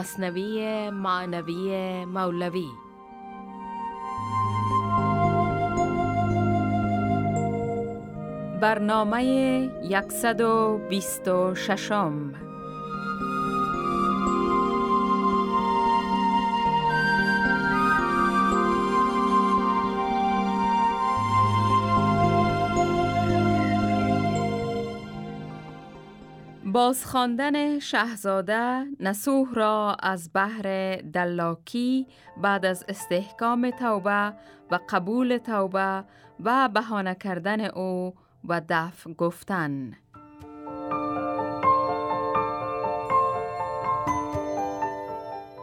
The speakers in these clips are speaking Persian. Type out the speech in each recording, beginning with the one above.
مصنوی معنوی مولوی. برنامه 126 بازخواندن شهزاده نسوح را از بحر دلاکی بعد از استحکام توبه و قبول توبه و بهانه کردن او و دف گفتن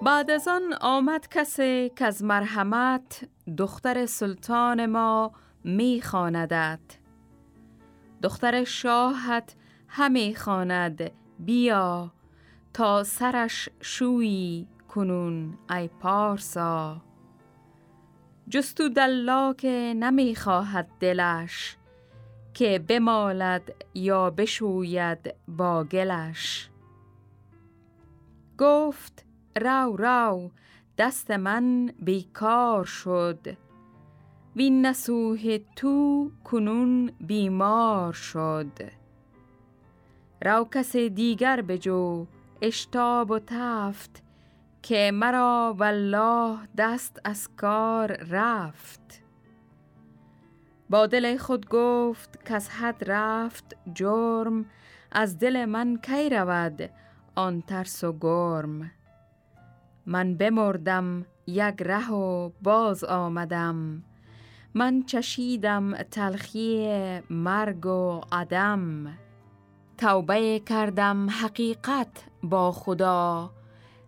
بعد از آن آمد کسی که از مرحمت دختر سلطان ما می خاندد. دختر شاهت همی خواند بیا تا سرش شویی کنون ای پارسا. جستو دلا که نمی خواهد دلش که بمالد یا بشوید با گلش. گفت رو رو دست من بیکار شد. وین نسوه تو کنون بیمار شد. رو کس دیگر بجو اشتاب و تفت که مرا والله دست از کار رفت. با دل خود گفت کس حد رفت جرم از دل من کی رود آن ترس و گرم. من بمردم یک ره و باز آمدم. من چشیدم تلخی مرگ و عدم. توبه کردم حقیقت با خدا.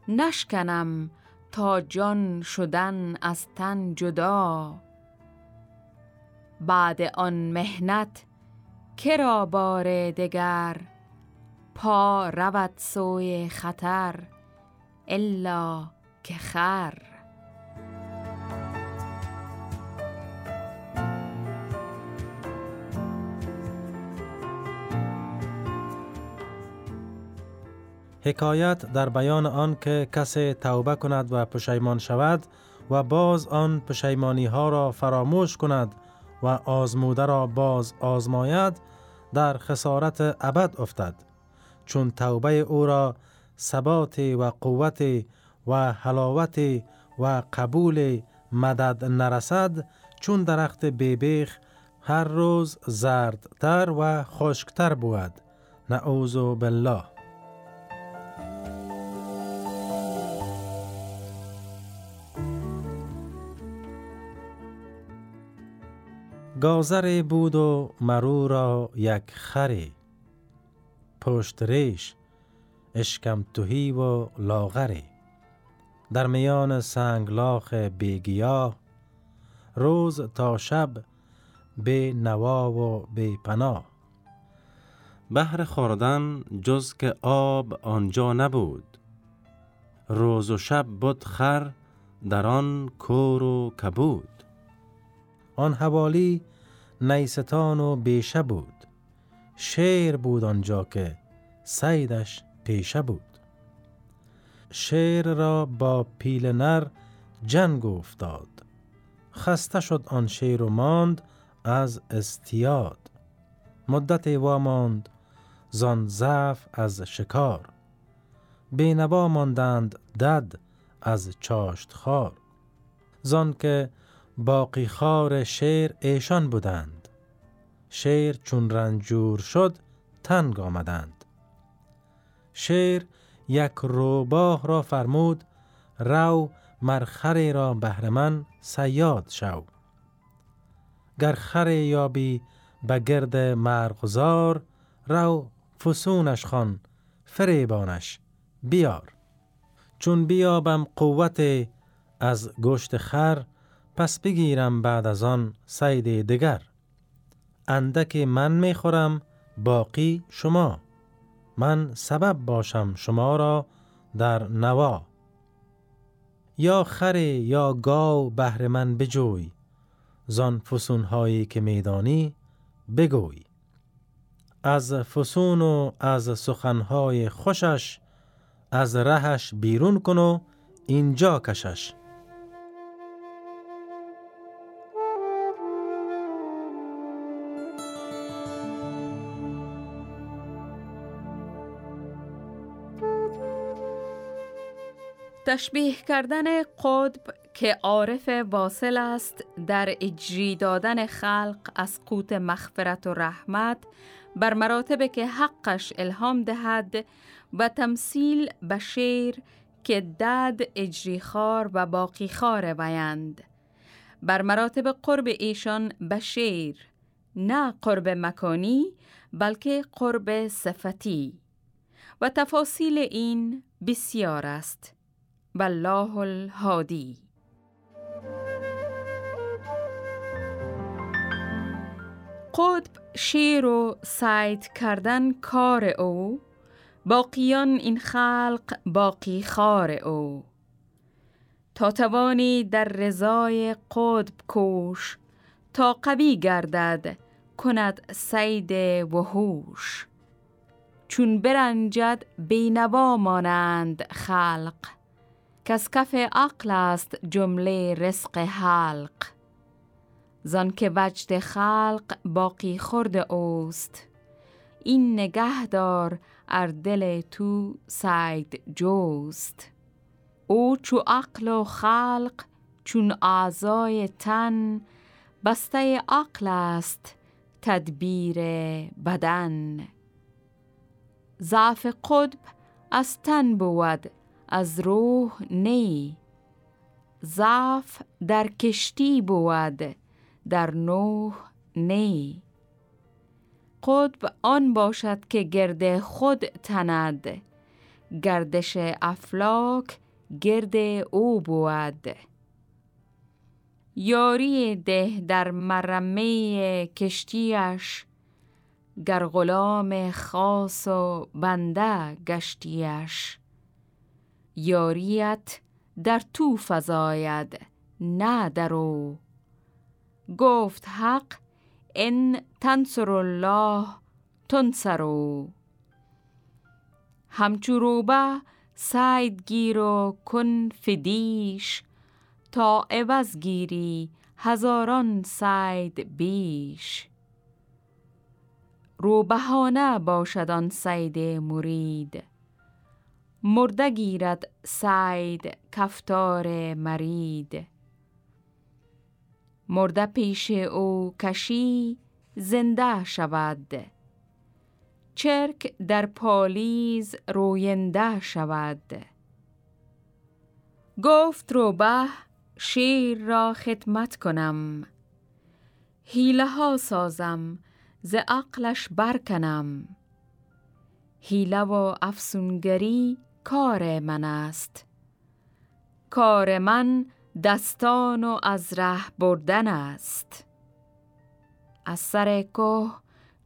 نشکنم تا جان شدن از تن جدا. بعد آن مهنت کرا بار دگر پا رود سوی خطر الا که خر. حکایت در بیان آن که کسی توبه کند و پشیمان شود و باز آن پشیمانی ها را فراموش کند و آزموده را باز آزماید در خسارت ابد افتد. چون توبه او را ثبات و قوت و حلاوت و قبول مدد نرسد چون درخت بیبیخ هر روز زردتر و خشکتر بود. نعوذ بالله. گازر بود و مرو را یک خری پشت ریش اشکم توهی و لاغری در میان سنگلاخ بیگیا روز تا شب به نوا و به پناه. بهر خوردن جز که آب آنجا نبود. روز و شب بود خر در آن کور و کبود. آن حوالی نیستان و بیشه بود. شیر بود آنجا که سیدش پیشه بود. شیر را با پیل نر جنگ افتاد. خسته شد آن شیر و ماند از استیاد. مدت واماند زان ضعف از شکار. بینوا ماندند دد از چاشت خار زان که باقی خار شیر ایشان بودند. شیر چون رنجور شد تنگ آمدند. شیر یک روباه را فرمود رو مرخری را بهرمن سیاد شو. گر خر یابی به گرد مرغزار رو فسونش خان فریبانش بیار. چون بیابم قوت از گوشت خر پس بگیرم بعد از آن سید دگر. اندک من می‌خورم باقی شما. من سبب باشم شما را در نوا. یا خر یا گاو بهر من بجوی. زان فسون هایی که میدانی بگوی. از فسون و از سخنهای خوشش از رهش بیرون کن و اینجا کشش. تشبیه کردن قطب که عارف واصل است در اجری دادن خلق از قوت مغفرت و رحمت بر مراتب که حقش الهام دهد و تمثیل به شیر که دد اجریخار و باقیخار ویند. بر مراتب قرب ایشان به شیر نه قرب مکانی بلکه قرب صفتی. و تفاصیل این بسیار است. والله الهادی قطب شیر و سید کردن کار او باقیان این خلق باقی خار او. تا توانی در رضای قطب کوش تا قوی گردد کند سید وحوش. چون برنجد بینوا مانند خلق کس کف عقل است جمله رزق حلق. زان که وجد خلق باقی خورد اوست. این نگهدار ار دل تو سید جوست. او چو عقل و خلق چون اعضای تن بسته عقل است تدبیر بدن. ضعف قطب از تن بود از روح نی. ضعف در کشتی بود در نوح نی. قطب آن باشد که گرد خود تند گردش افلاک گرد او بود. یاری ده در مرمه کشتیش گر غلام خاص و بنده گشتیش. یاریت در تو فزاید نه در او. گفت حق ان تنصر الله تنصرو همچو روبه سید گیر و کن فدیش تا عوض گیری هزاران سید بیش. روبهانه باشد آن سید مرید مرده گیرد سید کفتار مرید. مرده پیش او کشی زنده شود. چرک در پالیز روینده شود. گفت روبه شیر را خدمت کنم. هیله ها سازم ز عقلش برکنم. هیله و افسونگری کار من است. کار من دستان و از ره بردن است. از سر کوه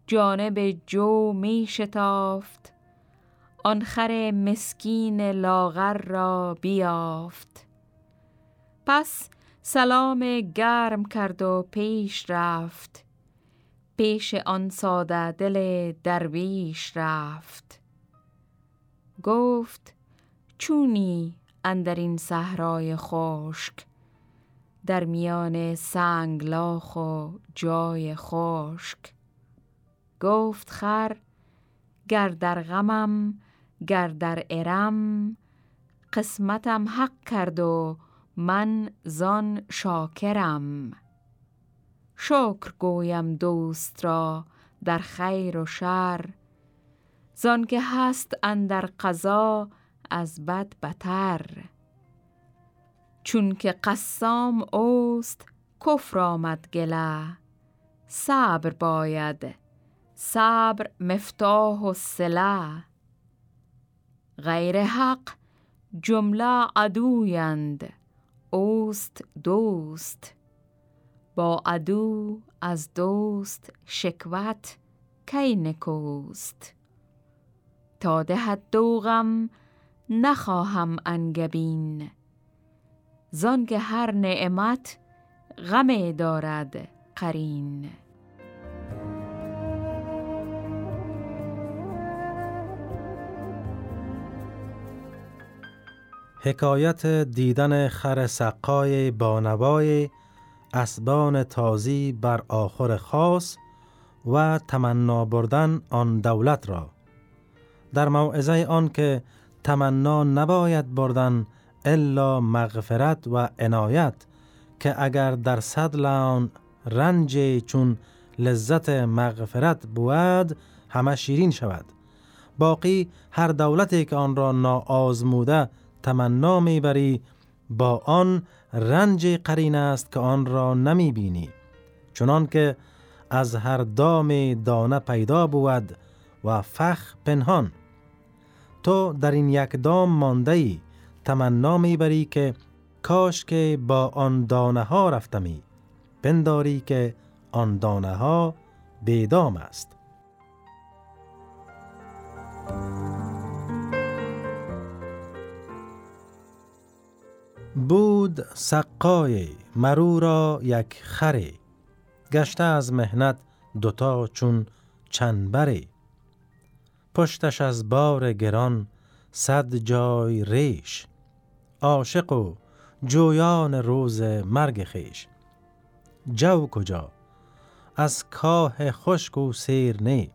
جانب جو می شتافت آن خر مسکین لاغر را بیافت. پس سلام گرم کرد و پیش رفت. پیش آن ساده دل درویش رفت. گفت چونی اندر این صحرای خشک؟ در میان سنگلاخ و جای خشک. گفت خر گر در غمم گر در ارم قسمتم حق کرد و من زان شاکرم. شکر گویم دوست را در خیر و شر زان که هست اندر قضا از بد بتر. چون که قسام اوست کفر آمد گله. صبر باید صبر مفتاح و سله غیر حق جمله عدویند اوست دوست. با عدو از دوست شکوت کی نکوست؟ تا دهد دوغم نخواهم انگبین. زانکه هر نعمت غم دارد قرین. حکایت دیدن خر سقای بانوای اسبان تازی بر آخر خاص و تمنا بردن آن دولت را. در موعظه آن که تمنا نباید بردن الا مغفرت و عنایت که اگر در صد آن رنج چون لذت مغفرت بود همه شیرین شود. باقی هر دولتی که آن را ناآزموده تمنا می‌بری با آن رنج قرین است که آن را نمی بینی چنان که از هر دام دانه پیدا بود و فخ پنهان. تو در این یک دام مانده ای تمنا می‌بری که کاش که با آن دانه ها رفتمی. پنداری که آن دانه ها بیدام است. بود سقای مرو را یک خری. گشته از مهنت دوتا چون چنبری. پشتش از بار گران صد جای ریش عاشق و جویان روز مرگ خیش جو کجا؟ از کاه خشک و سیر نی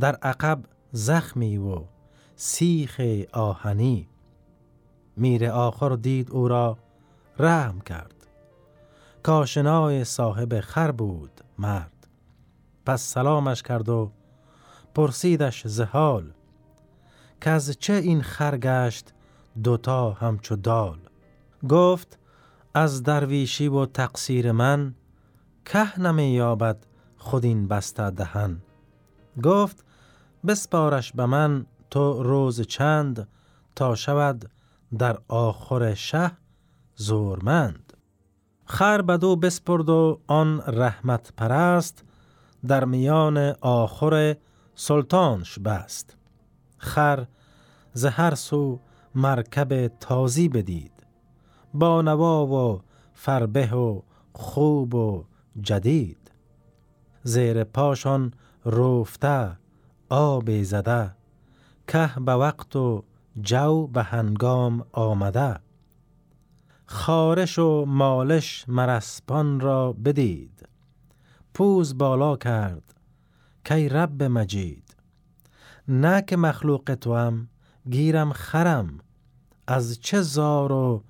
در عقب زخمی و سیخ آهنی. میر آخر دید او را رحم کرد. کاشنای صاحب خر بود مرد. پس سلامش کرد و پرسیدش زهال که از چه این خر گشت دوتا همچو دال. گفت از درویشی و تقصیر من که نمی یابد خود این بسته دهن. گفت بسپارش به من تو روز چند تا شود در آخر شه زورمند. خر بدو بسپرد و آن رحمت پرست در میان آخر سلطانش بست. خر زهر سو مرکب تازی بدید. با نوا و فربه و خوب و جدید. زیر پاشان روفته آب زده. که به وقت و جو به هنگام آمده. خارش و مالش مرسپان را بدید. پوز بالا کرد کی رب مجید. نه که مخلوق توام گیرم خرم. از چه زار و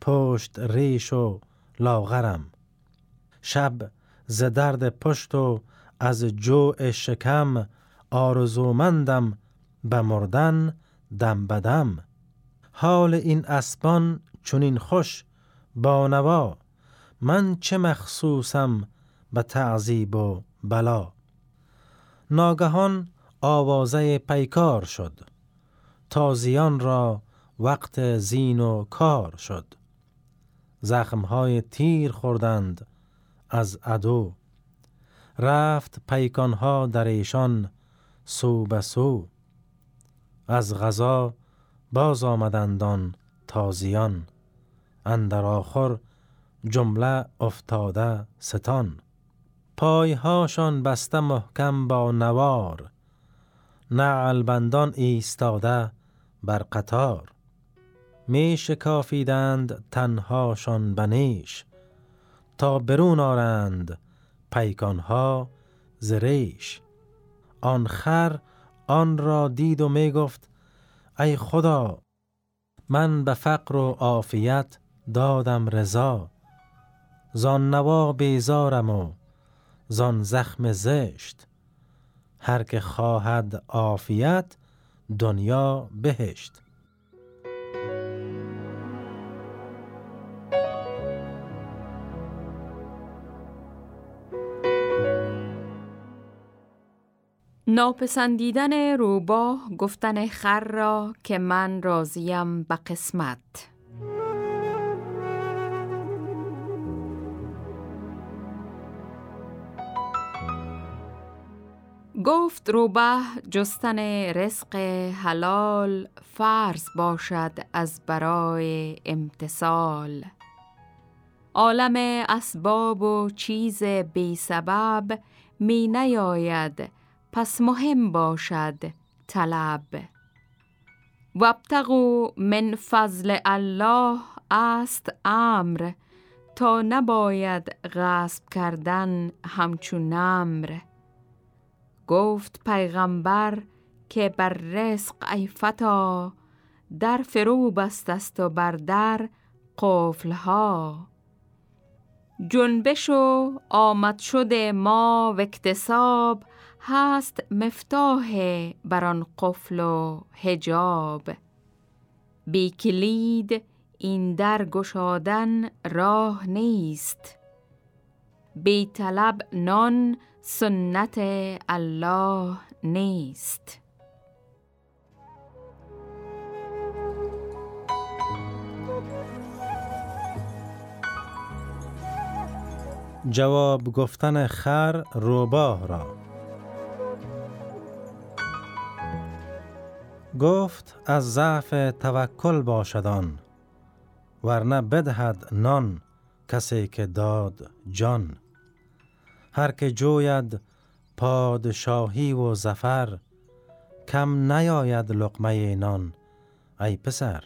پشت ریش و لاغرم. شب ز درد پشت و از جوع شکم آرزومندم به مردن دم بدم حال این اسبان چونین خوش با نوا. من چه مخصوصم به تعذیب و بلا. ناگهان آوازه پیکار شد. تازیان را وقت زین و کار شد. زخمهای تیر خوردند از عدو. رفت پیکانها در ایشان سو به سو. از غذا باز آمدندان تازیان. اندر آخر جمله افتاده ستان. پایهاشان بسته محکم با نوار نعل بندان ایستاده بر قطار. می شکافیدند تنهاشان بنیش تا برون آرند پیکانها زریش. آن خر آن را دید و می گفت ای خدا من به فقر و عافیت دادم رضا. زان نوا بیزارم و زان زخم زشت. هر که خواهد عافیت دنیا بهشت. ناپسندیدن روباه گفتن خر را که من راضیم به قسمت. گفت روبه جستن رزق حلال فرض باشد از برای امتصال عالم اسباب و چیز بی سبب می نیاید پس مهم باشد طلب. وابتغوا من فضل الله است امر تا نباید غصب کردن همچون نمر. گفت پیغمبر که بر رزق ای فتا در فرو بست است و بر در قفلها. جنبش و آمد شده ما و اکتساب هست مفتاح بر آن قفل و حجاب. بی کلید این در گشادن راه نیست. بی طلب نان سنت الله نیست. جواب گفتن خر روباه را. گفت از ضعف توکل باشدان ورنه بدهد نان کسی که داد جان. هر که جوید پادشاهی و زفر کم نیاید لقمه نان ای پسر.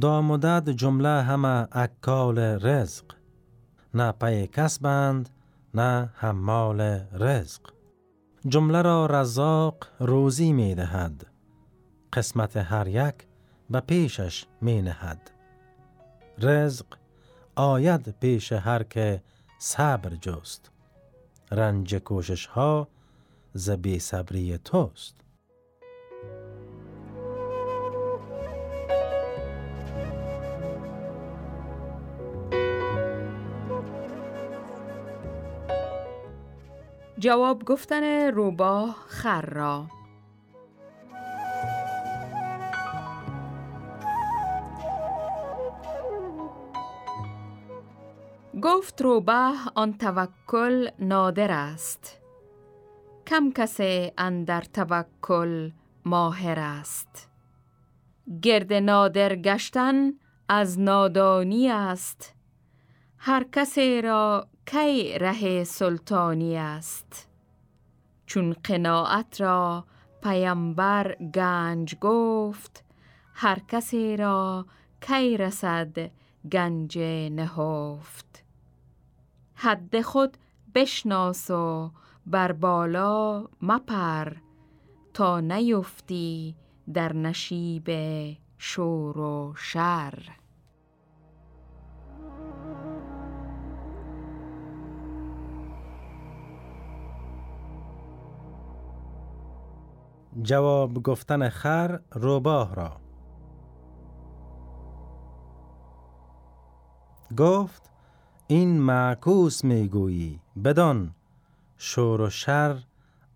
دامدد جمله همه اکال رزق نه پی کسبند نه حمال رزق. جمله را رزاق روزی می دهد قسمت هر یک به پیشش می نهد. رزق آید پیش هر که صبر جست. رنج کوشش ها ز بی صبری توست. جواب گفتن روباه خر را. گفت روبه آن توکل نادر است. کم کسی اندر توکل ماهر است. گرد نادر گشتن از نادانی است. هر کسی را کی ره سلطانی است. چون قناعت را پیامبر گنج گفت هر کسی را کی رسد گنج نهفت. حد خود بشناس و بر بالا مپر تا نیفتی در نشیب شور و شر. جواب گفتن خر روباه را. گفت این معکوس می‌گویی بدان. شور و شر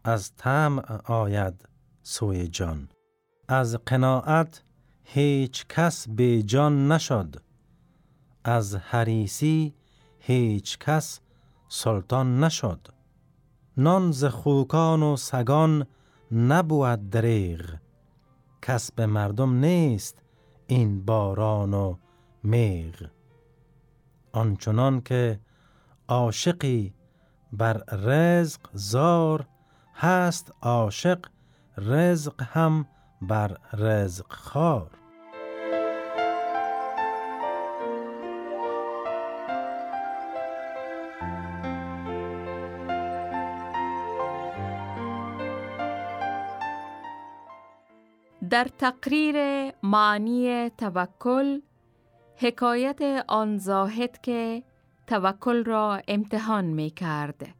از تم آید سوی جان. از قناعت هیچ کس به جان نشد. از حریسی هیچ کس سلطان نشد. نان ز خوکان و سگان نبود دریغ. کسب مردم نیست این باران و میغ. آنچنان که عاشقی بر رزق زار هست عاشق رزق هم بر رزق خار در تقریر معنی توکل حکایت آن زاهد که توکل را امتحان می کرد.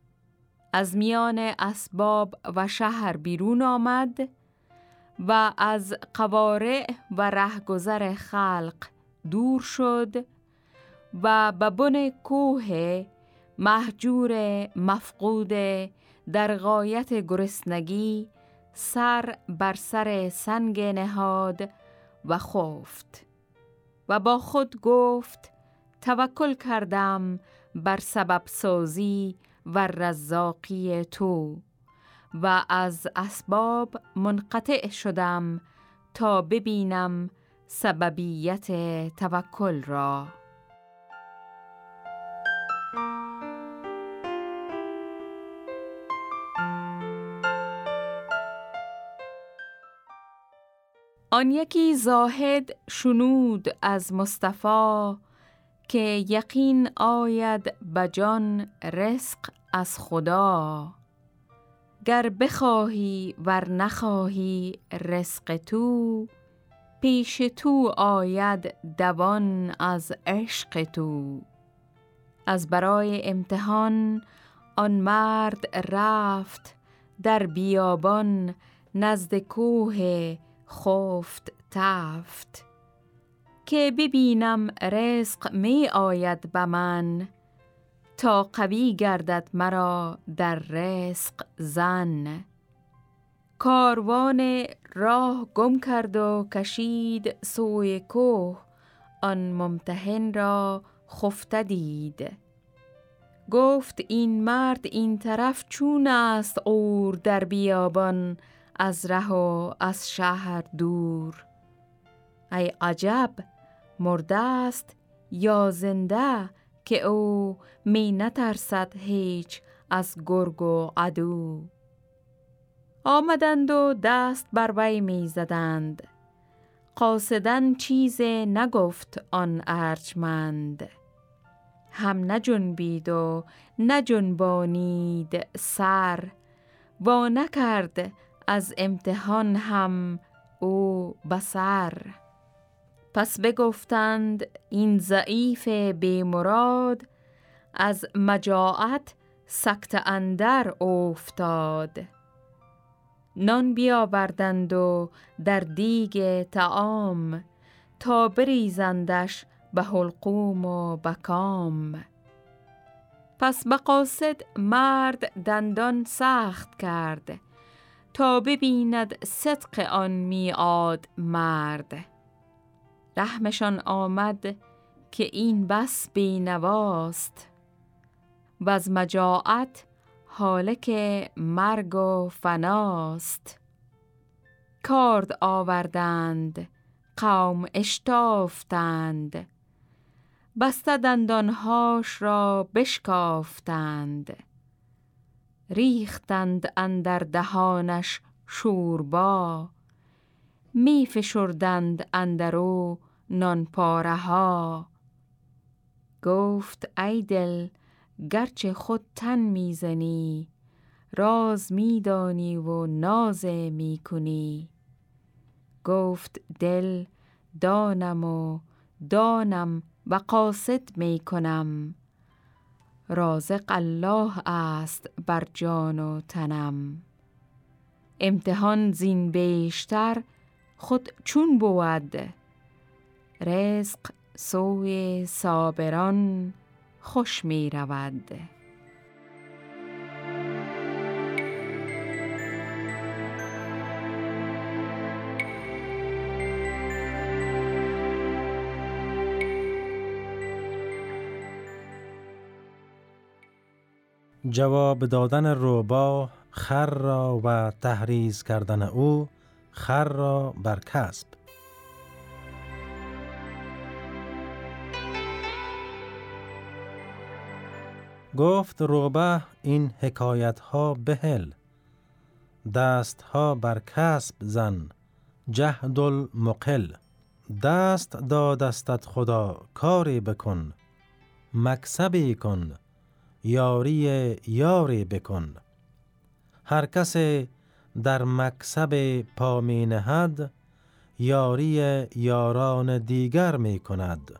از میان اسباب و شهر بیرون آمد و از قوارع و رهگذر خلق دور شد و به بن کوه محجور مفقود در غایت گرسنگی سر بر سر سنگ نهاد و خفت و با خود گفت توکل کردم بر سبب سازی و رزاقی تو و از اسباب منقطع شدم تا ببینم سببیت توکل را. آن یکی زاهد شنود از مصطفی که یقین آید بجان رزق از خدا. گر بخواهی ور نخواهی رزق تو پیش تو آید دوان از عشق تو. از برای امتحان آن مرد رفت در بیابان نزد کوه خفت تفت. که ببینم رزق می آید به من تا قوی گردد مرا در رزق زن. کاروان راه گم کرد و کشید سوی کوه آن ممتحن را خفته دید. گفت این مرد این طرف چون است اور در بیابان؟ از ره و از شهر دور. ای عجب مرده است یا زنده که او می نترسد هیچ از گرگ و عدو. آمدند و دست بر وی می زدند. قاصدن چیز نگفت آن ارجمند. هم نجنبید و نجنبانید سر. و نکرد از امتحان هم او بسر پس بگفتند این ضعیف مراد از مجاعت سکت اندر افتاد. نان بیاوردند و در دیگ تعام تا بریزندش به حلقوم و بکام. پس به قاصد مرد دندان سخت کرد. تا ببیند صدق آن میعاد مرد. رحمشان آمد که این بس بینواست. و از مجاعت حاله که مرگ و فناست. کارد آوردند قوم اشتافتند. بسته دندانهاش را بشکافتند. ریختند اندر دهانش شوربا. می فشردند اندرو نان پاره ها گفت ای دل گرچه خود تن می‌زنی راز میدانی و ناز می‌کنی. گفت دل دانم و دانم و قاصد می کنم رازق الله است بر جان و تنم. امتحان زین بیشتر خود چون بود. رزق سوی صابران خوش می رود. جواب دادن روبا خر را و تحریز کردن او خر را بر کسب. گفت روبه این حکایت ها بهل دست ها بر کسب زن جهد المقل دست دادستت خدا کاری بکن مکسبی کن. یاری یاری بکن. هر کس در مکسب پا می نهد یاری یاران دیگر می کند.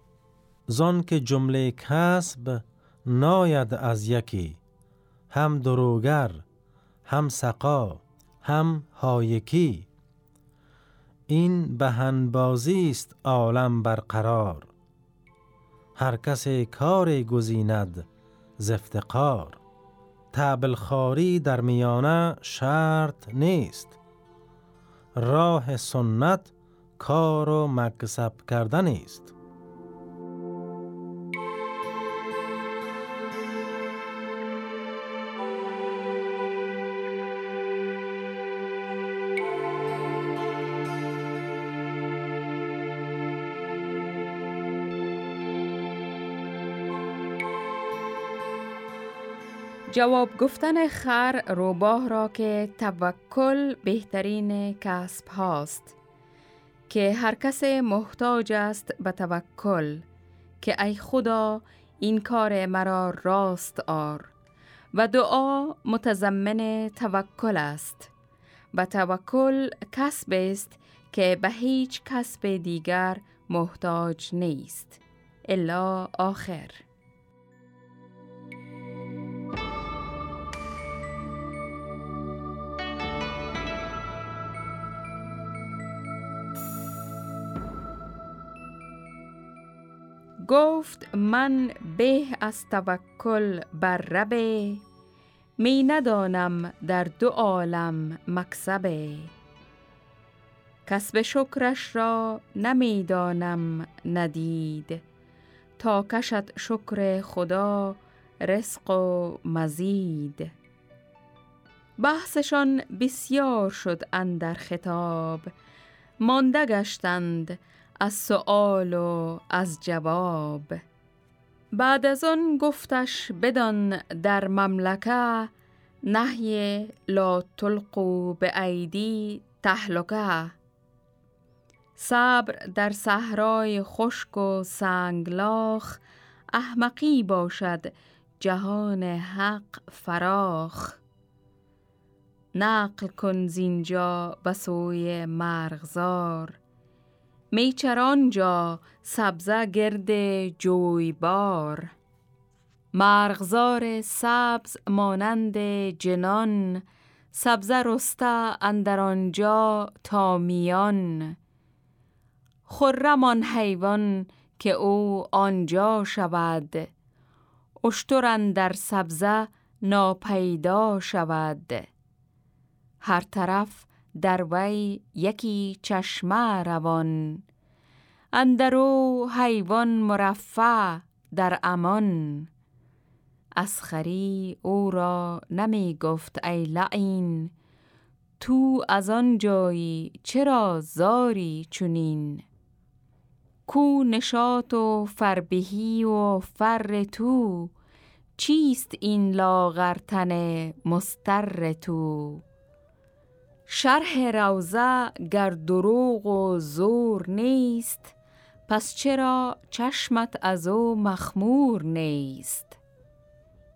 زان که جمله کسب ناید از یکی هم دروگر هم سقا هم هایکی این بهنبازی است عالم برقرار. هر کس کار گزیند زفتقار تبلخاری در میانه شرط نیست. راه سنت کار و مکسب کردن است. جواب گفتن خر روباه را که توکل بهترین کسب هاست که هر کس محتاج است به توکل که ای خدا این کار مرا راست آر و دعا متضمن توکل است. و توکل کسب است که به هیچ کسب دیگر محتاج نیست. الا آخر. گفت من به از توکل بر ربه می ندانم در دو عالم مکسبه کسب شکرش را نمی‌دانم ندید. تا کشد شکر خدا رزق و مزید. بحثشان بسیار شد اندر خطاب. مانده گشتند از سؤال و از جواب. بعد از آن گفتش بدان در مملکه نهی لا تلقو به ایدی تهلکه. صبر در صحرای خشک و سنگلاخ احمقی باشد جهان حق فراخ. نقل کن زینجا به سوی مرغزار میچران جا سبزه گرد جویبار. مرغزار سبز مانند جنان سبزه رسته اندر آنجا تا میان. خرم حیوان که او آنجا شود. اشتر در سبزه ناپیدا شود. هر طرف در وی یکی چشمه روان. اندرو حیوان مرفع در امان. اسخری او را نمی گفت ای لعین تو از آن جایی چرا زاری چونین کو نشاط و فربهی و فر تو چیست این لاغرتن مستر تو؟ شرح روزه گر دروغ و زور نیست پس چرا چشمت از او مخمور نیست؟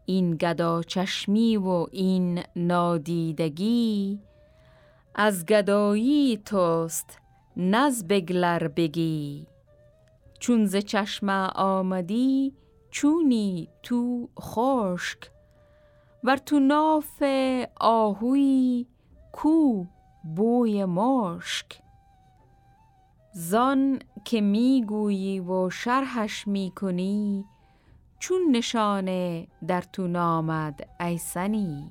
این گدا چشمی و این نادیدگی از گدایی توست نز بگلر بگی. چون ز چشم آمدی چونی تو خشک ور تو ناف آهوی کو بوی مشک. زان که می‌گویی و شرحش می‌کنی چون نشانه در تو نامد ایسنی